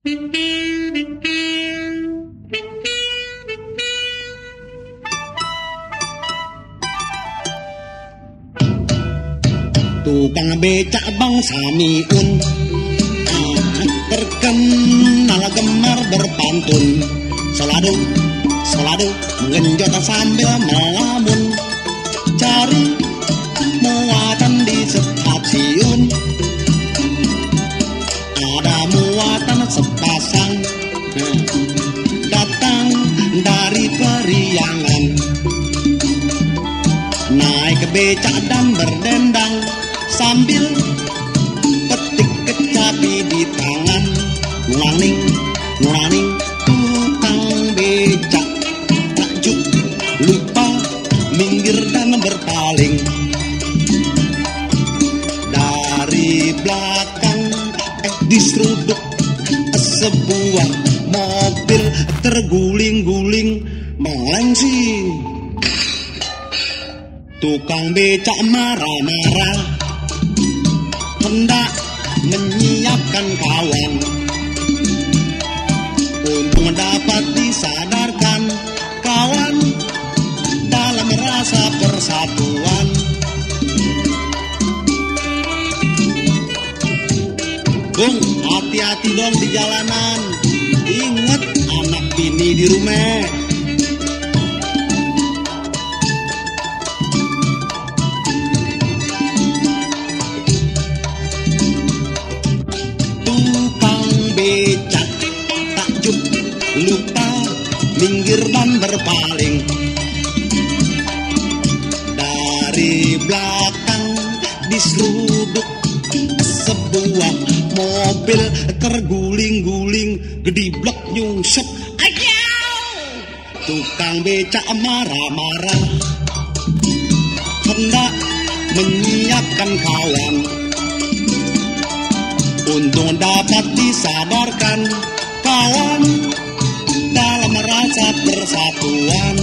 Tukang becak Bang Samiun Terkenal gemar berpantun. Selalu, selalu mengenjot sambil melamun becak dan berdendang Sambil petik kecapi di tangan. Ngulaning, ngulaning tukang becak. Takjub, lupa, minggir dan berpaling. Dari belakang eh diseruduk sebuah mobil terguling-guling. Melengsing Tukang becak marah-marah. Hendak menyiapkan kawan. Untuk dapat disadarkan kawan Dalam rasa persatuan. Bung, hati-hati dong di jalanan. Ingat anak bini di rumah lupa minggir dan berpaling. Dari belakang diseruduk sebuah mobil terguling-guling gediblek nyungsep. Ayaw! tukang becak marah-marah. Hendak menyiapkan kawan. Untuk dapat disadarkan persatuan